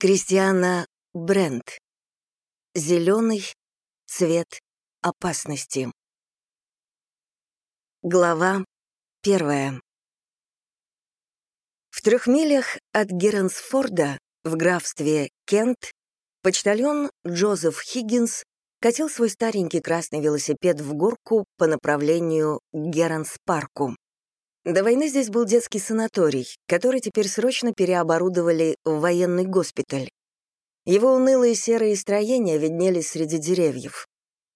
Кристиана Брент. Зеленый цвет опасности. Глава первая. В трех милях от Герансфорда в графстве Кент почтальон Джозеф Хиггинс катил свой старенький красный велосипед в горку по направлению к Геранс-парку. До войны здесь был детский санаторий, который теперь срочно переоборудовали в военный госпиталь. Его унылые серые строения виднелись среди деревьев.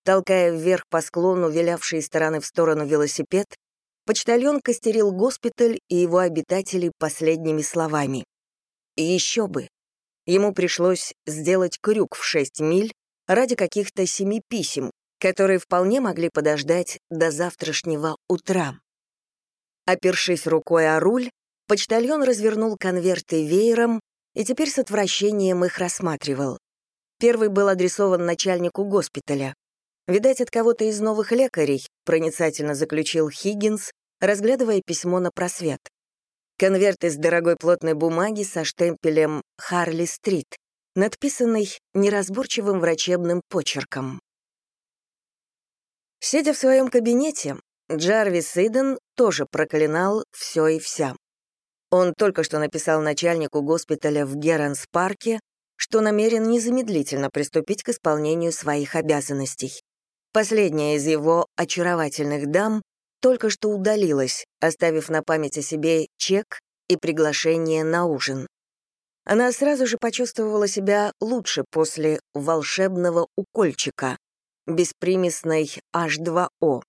Толкая вверх по склону, вилявший стороны в сторону велосипед, почтальон костерил госпиталь и его обитателей последними словами. И еще бы. Ему пришлось сделать крюк в шесть миль ради каких-то семи писем, которые вполне могли подождать до завтрашнего утра. Опершись рукой о руль, почтальон развернул конверты веером и теперь с отвращением их рассматривал. Первый был адресован начальнику госпиталя. Видать, от кого-то из новых лекарей, проницательно заключил Хиггинс, разглядывая письмо на просвет. Конверт из дорогой плотной бумаги со штемпелем «Харли-стрит», надписанный неразборчивым врачебным почерком. Сидя в своем кабинете, Джарвис Иден тоже проклинал все и вся. Он только что написал начальнику госпиталя в Геранс-парке, что намерен незамедлительно приступить к исполнению своих обязанностей. Последняя из его очаровательных дам только что удалилась, оставив на память о себе чек и приглашение на ужин. Она сразу же почувствовала себя лучше после волшебного укольчика, беспримесной H2O.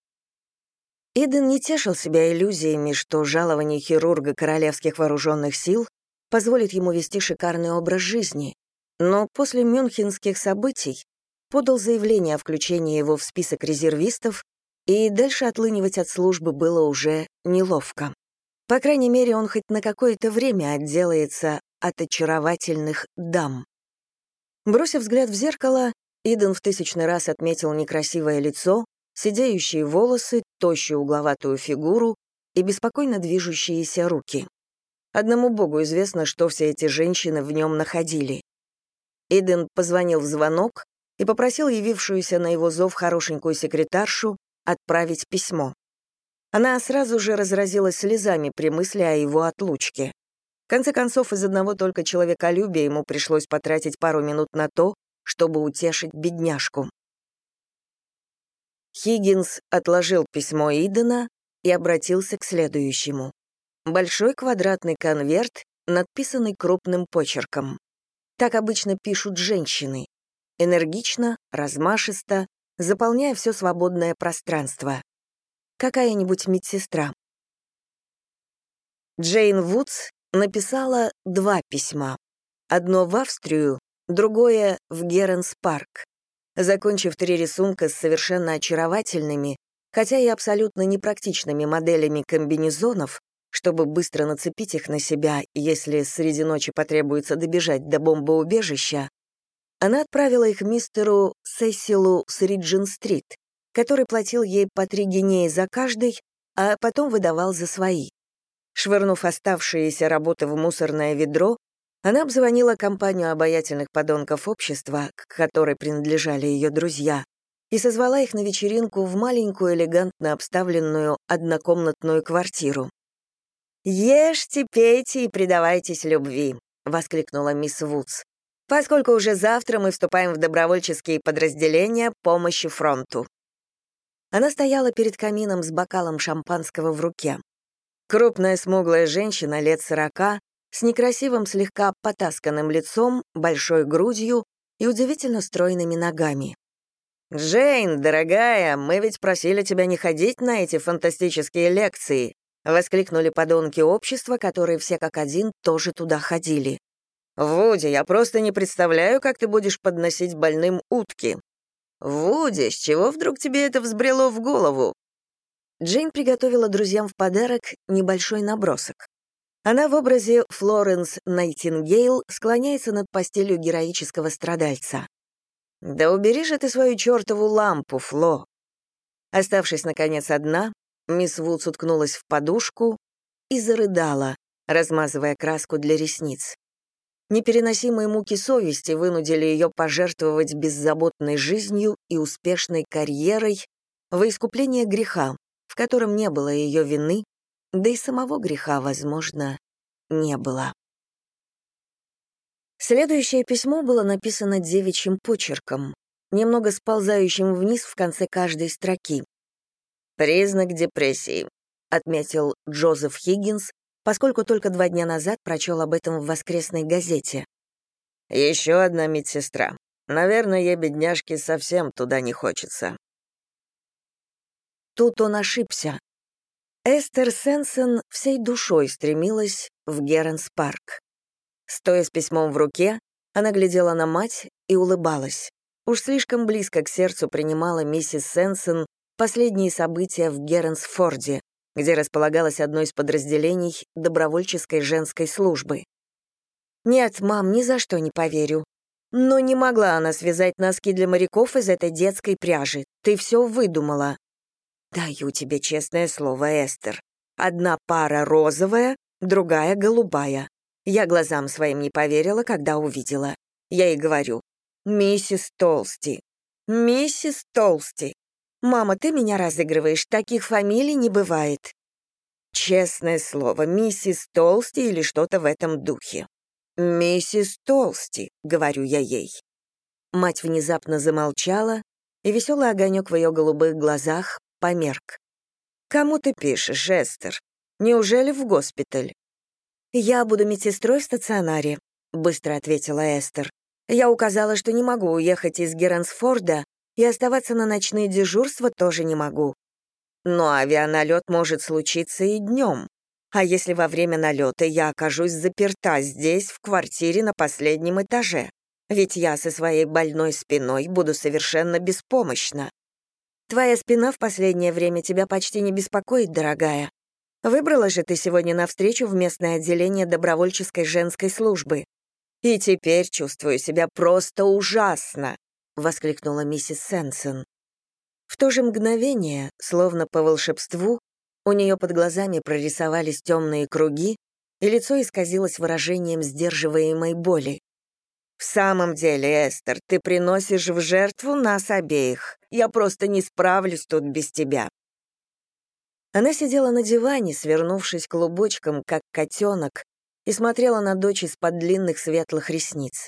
Иден не тешил себя иллюзиями, что жалование хирурга Королевских вооруженных сил позволит ему вести шикарный образ жизни, но после мюнхенских событий подал заявление о включении его в список резервистов, и дальше отлынивать от службы было уже неловко. По крайней мере, он хоть на какое-то время отделается от очаровательных дам. Бросив взгляд в зеркало, Иден в тысячный раз отметил некрасивое лицо, сидеющие волосы, тощую угловатую фигуру и беспокойно движущиеся руки. Одному богу известно, что все эти женщины в нем находили. Иден позвонил в звонок и попросил явившуюся на его зов хорошенькую секретаршу отправить письмо. Она сразу же разразилась слезами при мысли о его отлучке. В конце концов, из одного только человеколюбия ему пришлось потратить пару минут на то, чтобы утешить бедняжку. Хиггинс отложил письмо Идена и обратился к следующему. Большой квадратный конверт, надписанный крупным почерком. Так обычно пишут женщины. Энергично, размашисто, заполняя все свободное пространство. Какая-нибудь медсестра. Джейн Вудс написала два письма. Одно в Австрию, другое в Геренс-парк. Закончив три рисунка с совершенно очаровательными, хотя и абсолютно непрактичными моделями комбинезонов, чтобы быстро нацепить их на себя, если среди ночи потребуется добежать до бомбоубежища, она отправила их мистеру Сесилу с Риджин-стрит, который платил ей по три гинеи за каждый, а потом выдавал за свои. Швырнув оставшиеся работы в мусорное ведро, она обзвонила компанию обаятельных подонков общества, к которой принадлежали ее друзья, и созвала их на вечеринку в маленькую элегантно обставленную однокомнатную квартиру. «Ешьте, пейте и предавайтесь любви», — воскликнула мисс Вудс, «поскольку уже завтра мы вступаем в добровольческие подразделения помощи фронту». Она стояла перед камином с бокалом шампанского в руке. Крупная смуглая женщина лет сорока с некрасивым слегка потасканным лицом, большой грудью и удивительно стройными ногами. «Джейн, дорогая, мы ведь просили тебя не ходить на эти фантастические лекции», воскликнули подонки общества, которые все как один тоже туда ходили. «Вуди, я просто не представляю, как ты будешь подносить больным утки». «Вуди, с чего вдруг тебе это взбрело в голову?» Джейн приготовила друзьям в подарок небольшой набросок. Она в образе Флоренс Найтингейл склоняется над постелью героического страдальца. «Да убери же ты свою чертову лампу, Фло!» Оставшись, наконец, одна, мисс Вудс уткнулась в подушку и зарыдала, размазывая краску для ресниц. Непереносимые муки совести вынудили ее пожертвовать беззаботной жизнью и успешной карьерой во искупление греха, в котором не было ее вины, да и самого греха, возможно, не было. Следующее письмо было написано девичьим почерком, немного сползающим вниз в конце каждой строки. «Признак депрессии», — отметил Джозеф Хиггинс, поскольку только два дня назад прочел об этом в воскресной газете. Еще одна медсестра. Наверное, ей, бедняжке, совсем туда не хочется». Тут он ошибся. Эстер Сенсен всей душой стремилась в Геренс-парк. Стоя с письмом в руке, она глядела на мать и улыбалась. Уж слишком близко к сердцу принимала миссис Сенсен последние события в Геренсфорде, где располагалось одно из подразделений добровольческой женской службы. «Нет, мам, ни за что не поверю. Но не могла она связать носки для моряков из этой детской пряжи. Ты все выдумала». «Даю тебе честное слово, Эстер. Одна пара розовая, другая голубая. Я глазам своим не поверила, когда увидела. Я ей говорю, «Миссис Толсти, миссис Толсти, «Мама, ты меня разыгрываешь, таких фамилий не бывает». Честное слово, миссис Толсти или что-то в этом духе. «Миссис Толсти», — говорю я ей. Мать внезапно замолчала, и веселый огонек в ее голубых глазах померк. «Кому ты пишешь, Эстер? Неужели в госпиталь?» «Я буду медсестрой в стационаре», — быстро ответила Эстер. «Я указала, что не могу уехать из Герансфорда, и оставаться на ночные дежурства тоже не могу. Но авианалет может случиться и днем. А если во время налета я окажусь заперта здесь, в квартире на последнем этаже? Ведь я со своей больной спиной буду совершенно беспомощна. Твоя спина в последнее время тебя почти не беспокоит, дорогая. Выбрала же ты сегодня навстречу в местное отделение добровольческой женской службы. И теперь чувствую себя просто ужасно. — воскликнула миссис Сенсен. В то же мгновение, словно по волшебству, у нее под глазами прорисовались темные круги, и лицо исказилось выражением сдерживаемой боли. «В самом деле, Эстер, ты приносишь в жертву нас обеих. Я просто не справлюсь тут без тебя». Она сидела на диване, свернувшись клубочком, как котенок, и смотрела на дочь из-под длинных светлых ресниц.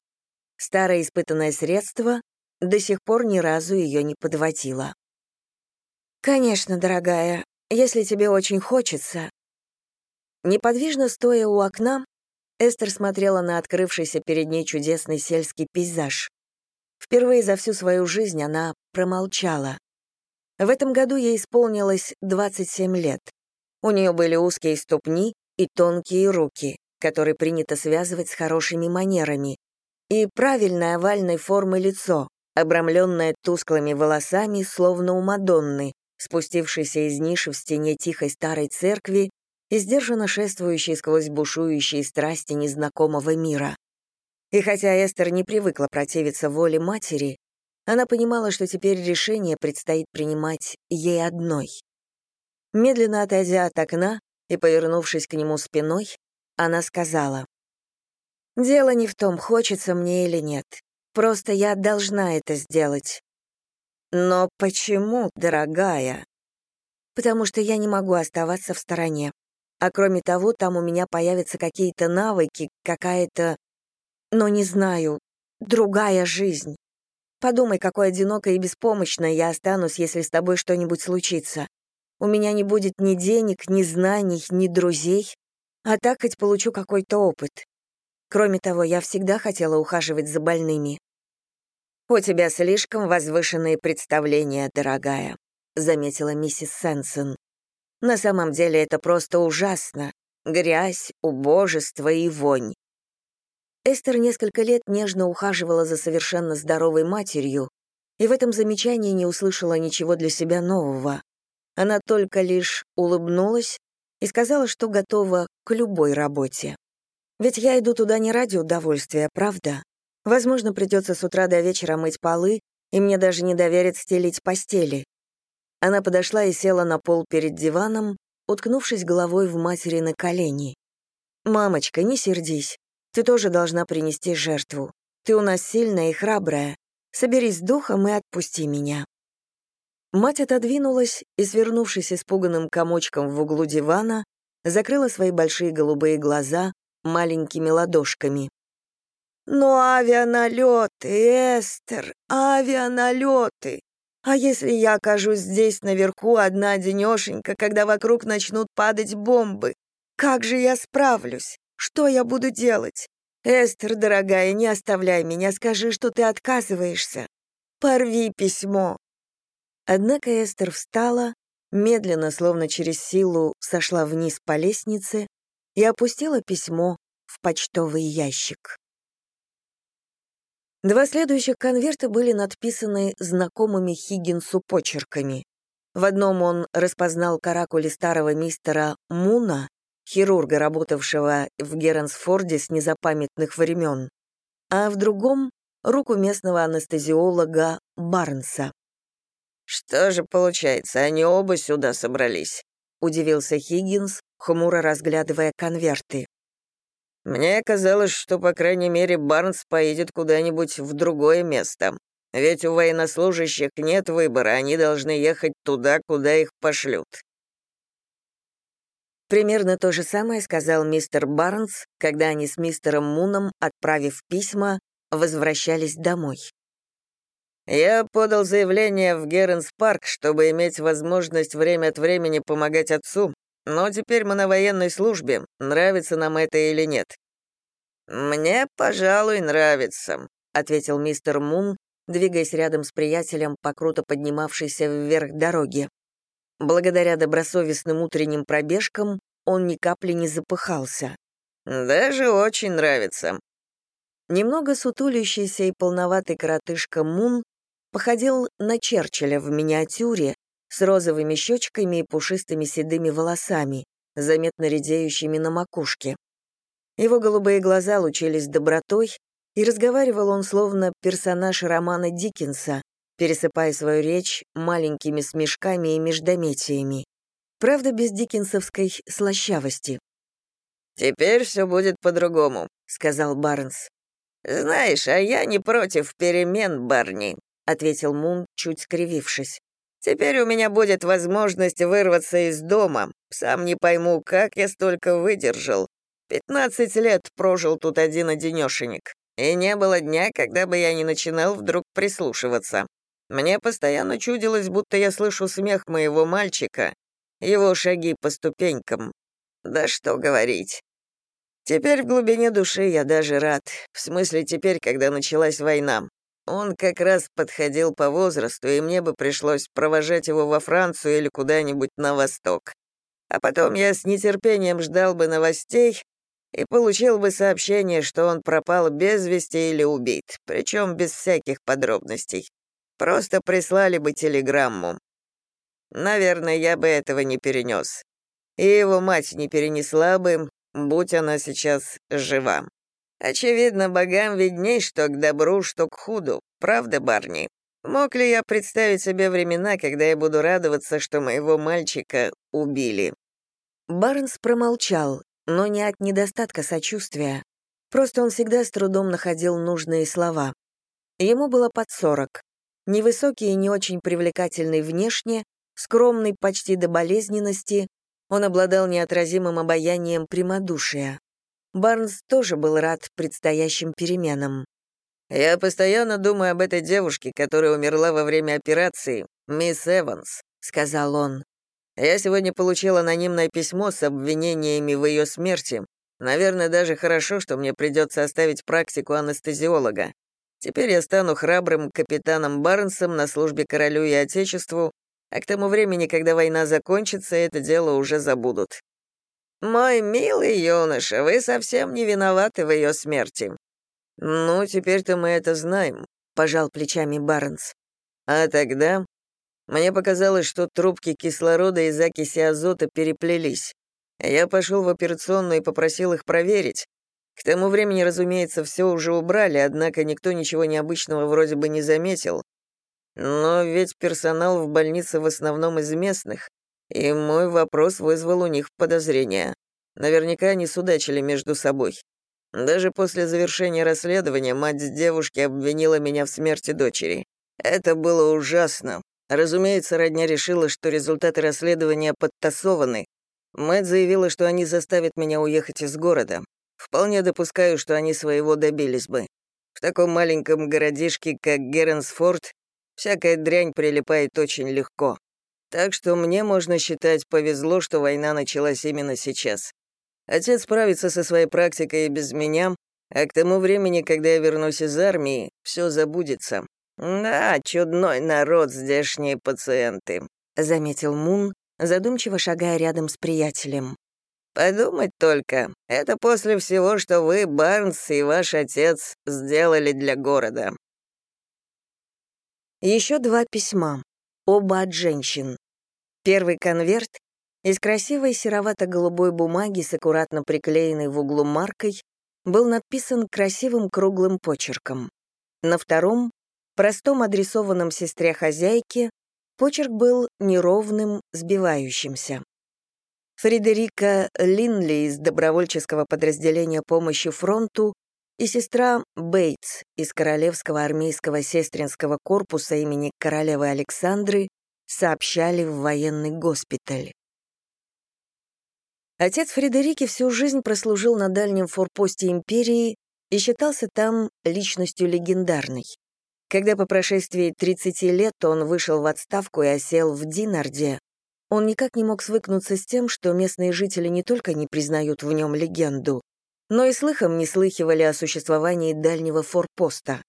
Старое испытанное средство до сих пор ни разу ее не подводила. «Конечно, дорогая, если тебе очень хочется». Неподвижно стоя у окна, Эстер смотрела на открывшийся перед ней чудесный сельский пейзаж. Впервые за всю свою жизнь она промолчала. В этом году ей исполнилось 27 лет. У нее были узкие ступни и тонкие руки, которые принято связывать с хорошими манерами, и правильной овальной формы лицо, обрамленная тусклыми волосами, словно у Мадонны, спустившейся из ниши в стене тихой старой церкви и сдержанно шествующей сквозь бушующие страсти незнакомого мира. И хотя Эстер не привыкла противиться воле матери, она понимала, что теперь решение предстоит принимать ей одной. Медленно отойдя от окна и повернувшись к нему спиной, она сказала, «Дело не в том, хочется мне или нет. Просто я должна это сделать. Но почему, дорогая? Потому что я не могу оставаться в стороне. А кроме того, там у меня появятся какие-то навыки, какая-то, но не знаю, другая жизнь. Подумай, какой одинокой и беспомощной я останусь, если с тобой что-нибудь случится. У меня не будет ни денег, ни знаний, ни друзей, а так хоть получу какой-то опыт. Кроме того, я всегда хотела ухаживать за больными. «У тебя слишком возвышенные представления, дорогая», — заметила миссис Сенсен. «На самом деле это просто ужасно. Грязь, убожество и вонь». Эстер несколько лет нежно ухаживала за совершенно здоровой матерью, и в этом замечании не услышала ничего для себя нового. Она только лишь улыбнулась и сказала, что готова к любой работе. «Ведь я иду туда не ради удовольствия, правда? Возможно, придется с утра до вечера мыть полы, и мне даже не доверят стелить постели. Она подошла и села на пол перед диваном, уткнувшись головой в матери на колени. «Мамочка, не сердись. Ты тоже должна принести жертву. Ты у нас сильная и храбрая. Соберись с духом и отпусти меня». Мать отодвинулась и, свернувшись испуганным комочком в углу дивана, закрыла свои большие голубые глаза маленькими ладошками. «Но авианалеты, Эстер, авианалеты! А если я окажусь здесь наверху одна денешенька, когда вокруг начнут падать бомбы? Как же я справлюсь? Что я буду делать? Эстер, дорогая, не оставляй меня, скажи, что ты отказываешься. Порви письмо». Однако Эстер встала, медленно, словно через силу, сошла вниз по лестнице и опустила письмо в почтовый ящик. Два следующих конверта были надписаны знакомыми Хиггинсу почерками. В одном он распознал каракули старого мистера Муна, хирурга, работавшего в Герансфорде с незапамятных времен, а в другом — руку местного анестезиолога Барнса. «Что же получается, они оба сюда собрались?» — удивился Хиггинс, хмуро разглядывая конверты. Мне казалось, что, по крайней мере, Барнс поедет куда-нибудь в другое место. Ведь у военнослужащих нет выбора, они должны ехать туда, куда их пошлют. Примерно то же самое сказал мистер Барнс, когда они с мистером Муном, отправив письма, возвращались домой. «Я подал заявление в Геренс-парк, чтобы иметь возможность время от времени помогать отцу, но теперь мы на военной службе, нравится нам это или нет». «Мне, пожалуй, нравится», — ответил мистер Мун, двигаясь рядом с приятелем по круто поднимавшейся вверх дороге. Благодаря добросовестным утренним пробежкам он ни капли не запыхался. «Даже очень нравится». Немного сутулящийся и полноватый коротышка Мун походил на Черчилля в миниатюре, с розовыми щечками и пушистыми седыми волосами, заметно редеющими на макушке. Его голубые глаза лучились добротой, и разговаривал он словно персонаж романа Диккенса, пересыпая свою речь маленькими смешками и междометиями. Правда, без диккенсовской слащавости. «Теперь все будет по-другому», — сказал Барнс. «Знаешь, а я не против перемен, Барни», — ответил Мун, чуть скривившись. Теперь у меня будет возможность вырваться из дома. Сам не пойму, как я столько выдержал. Пятнадцать лет прожил тут один-одинешенек. И не было дня, когда бы я не начинал вдруг прислушиваться. Мне постоянно чудилось, будто я слышу смех моего мальчика, его шаги по ступенькам. Да что говорить. Теперь в глубине души я даже рад. В смысле, теперь, когда началась война. Он как раз подходил по возрасту, и мне бы пришлось провожать его во Францию или куда-нибудь на восток. А потом я с нетерпением ждал бы новостей и получил бы сообщение, что он пропал без вести или убит, причем без всяких подробностей. Просто прислали бы телеграмму. Наверное, я бы этого не перенес. И его мать не перенесла бы, будь она сейчас жива. Очевидно, богам видней, что к добру, что к худу. Правда, Барни? Мог ли я представить себе времена, когда я буду радоваться, что моего мальчика убили?» Барнс промолчал, но не от недостатка сочувствия. Просто он всегда с трудом находил нужные слова. Ему было под сорок. Невысокий и не очень привлекательный внешне, скромный почти до болезненности, он обладал неотразимым обаянием прямодушия. Барнс тоже был рад предстоящим переменам. «Я постоянно думаю об этой девушке, которая умерла во время операции, мисс Эванс», — сказал он. «Я сегодня получил анонимное письмо с обвинениями в ее смерти. Наверное, даже хорошо, что мне придется оставить практику анестезиолога. Теперь я стану храбрым капитаном Барнсом на службе королю и отечеству, а к тому времени, когда война закончится, это дело уже забудут. «Мой милый юноша, вы совсем не виноваты в ее смерти». «Ну, теперь-то мы это знаем», — пожал плечами Барнс. «А тогда мне показалось, что трубки кислорода и закиси азота переплелись. Я пошел в операционную и попросил их проверить. К тому времени, разумеется, все уже убрали, однако никто ничего необычного вроде бы не заметил. Но ведь персонал в больнице в основном из местных, и мой вопрос вызвал у них подозрения. Наверняка они судачили между собой. Даже после завершения расследования мать девушки обвинила меня в смерти дочери. Это было ужасно. Разумеется, родня решила, что результаты расследования подтасованы. Мать заявила, что они заставят меня уехать из города. Вполне допускаю, что они своего добились бы. В таком маленьком городишке, как Геренсфорд, всякая дрянь прилипает очень легко. Так что мне, можно считать, повезло, что война началась именно сейчас. Отец справится со своей практикой и без меня, а к тому времени, когда я вернусь из армии, все забудется. Да, чудной народ здешние пациенты», — заметил Мун, задумчиво шагая рядом с приятелем. «Подумать только, это после всего, что вы, Барнс и ваш отец, сделали для города». Еще два письма, оба от женщин. Первый конверт из красивой серовато-голубой бумаги с аккуратно приклеенной в углу маркой был написан красивым круглым почерком. На втором, простом адресованном сестре хозяйки, почерк был неровным, сбивающимся. Фредерика Линли из добровольческого подразделения помощи фронту и сестра Бейтс из Королевского армейского сестринского корпуса имени королевы Александры сообщали в военный госпиталь. Отец Фредерики всю жизнь прослужил на дальнем форпосте империи и считался там личностью легендарной. Когда по прошествии 30 лет он вышел в отставку и осел в Динарде, он никак не мог свыкнуться с тем, что местные жители не только не признают в нем легенду, но и слыхом не слыхивали о существовании дальнего форпоста.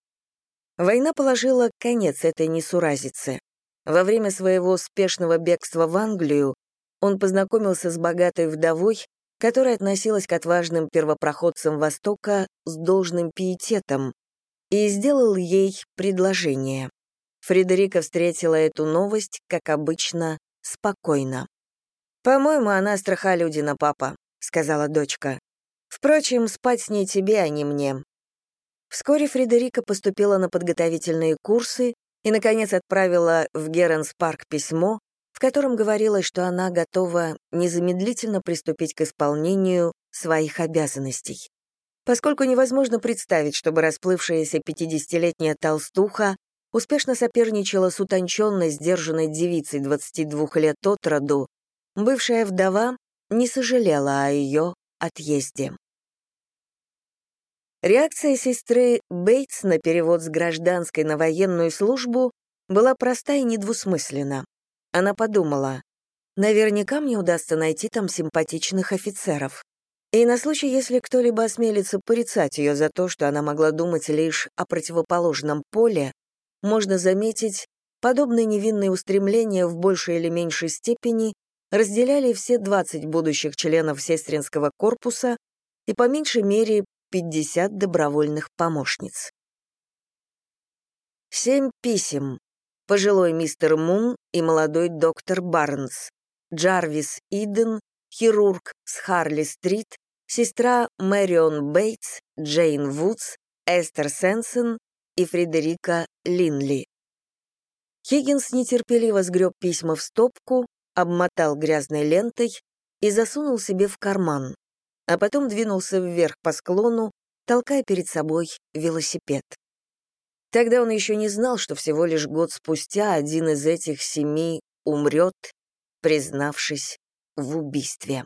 Война положила конец этой несуразице. Во время своего спешного бегства в Англию он познакомился с богатой вдовой, которая относилась к отважным первопроходцам Востока с должным пиететом, и сделал ей предложение. Фредерика встретила эту новость, как обычно, спокойно. «По-моему, она страхолюдина, папа», — сказала дочка. «Впрочем, спать с ней тебе, а не мне». Вскоре Фредерика поступила на подготовительные курсы и, наконец, отправила в Геренс-парк письмо, в котором говорилось, что она готова незамедлительно приступить к исполнению своих обязанностей. Поскольку невозможно представить, чтобы расплывшаяся 50-летняя толстуха успешно соперничала с утонченной, сдержанной девицей 22 лет от роду, бывшая вдова не сожалела о ее отъезде. Реакция сестры Бейтс на перевод с гражданской на военную службу была проста и недвусмысленна. Она подумала, наверняка мне удастся найти там симпатичных офицеров. И на случай, если кто-либо осмелится порицать ее за то, что она могла думать лишь о противоположном поле, можно заметить, подобные невинные устремления в большей или меньшей степени разделяли все 20 будущих членов сестринского корпуса и по меньшей мере 50 добровольных помощниц. Семь писем, пожилой мистер Мун и молодой доктор Барнс, Джарвис Иден, хирург с Харли-стрит, сестра Мэрион Бейтс, Джейн Вудс, Эстер Сенсен и Фредерика Линли. Хиггинс нетерпеливо сгреб письма в стопку, обмотал грязной лентой и засунул себе в карман, а потом двинулся вверх по склону, толкая перед собой велосипед. Тогда он еще не знал, что всего лишь год спустя один из этих семи умрет, признавшись в убийстве.